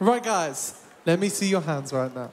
Right, guys, let me see your hands right now.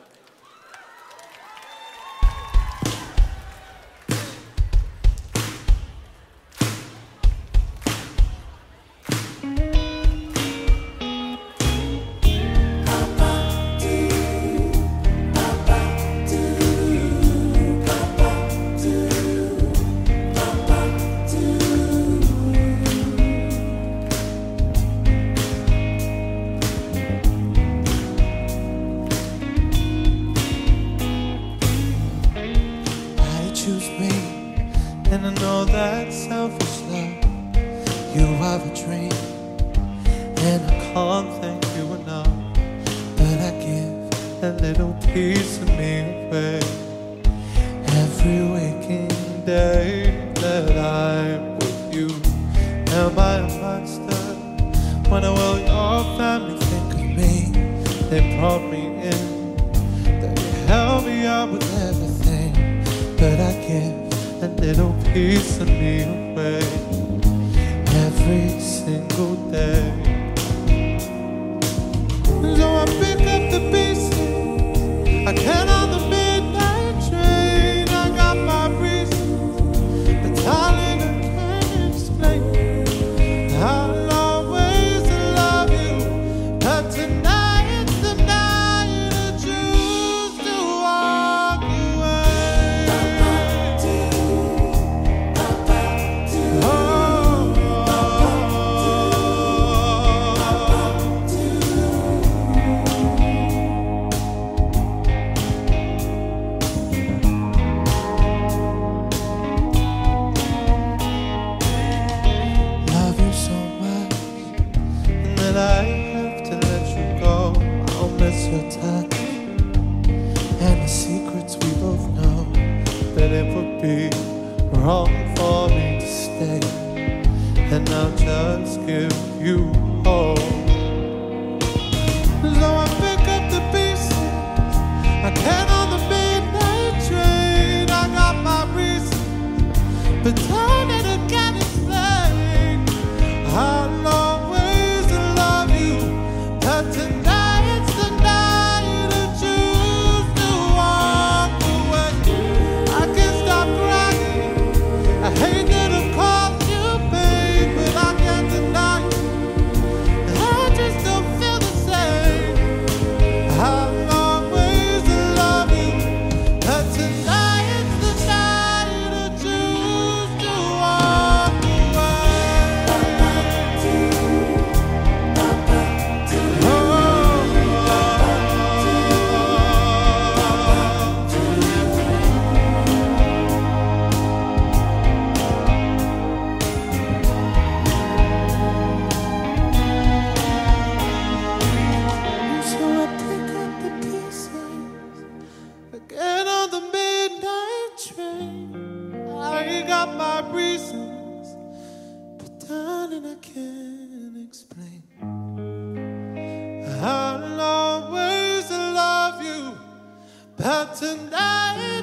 Choose me, and I know that selfish love. You have a dream, and I can't thank you enough. But I give a little piece of me away every waking day that I'm with you. Am I a monster? When I will your family think of me? They brought me in. They held me up with everything, but I little piece of me away. Every single I have to let you go. I'll miss your touch and the secrets we both know. That it would be wrong for me to stay, and I'll just give you all. Got my reasons, but darling, I can't explain. I'll always love you, but tonight.